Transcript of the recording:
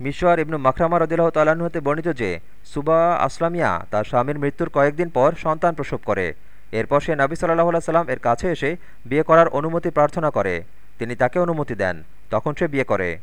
মিশর ইবনু মাখরামা রদিল্লাহ তাল্লাহ্ন হতে বর্ণিত যে, সুবা আসলামিয়া তার স্বামীর মৃত্যুর কয়েকদিন পর সন্তান প্রসব করে। এরপর সে নাবি সাল্লাহ সাল্লাম এর কাছে এসে বিয়ে করার অনুমতি প্রার্থনা করে। তিনি তাকে অনুমতি দেন। তখন সে বিয়ে করে।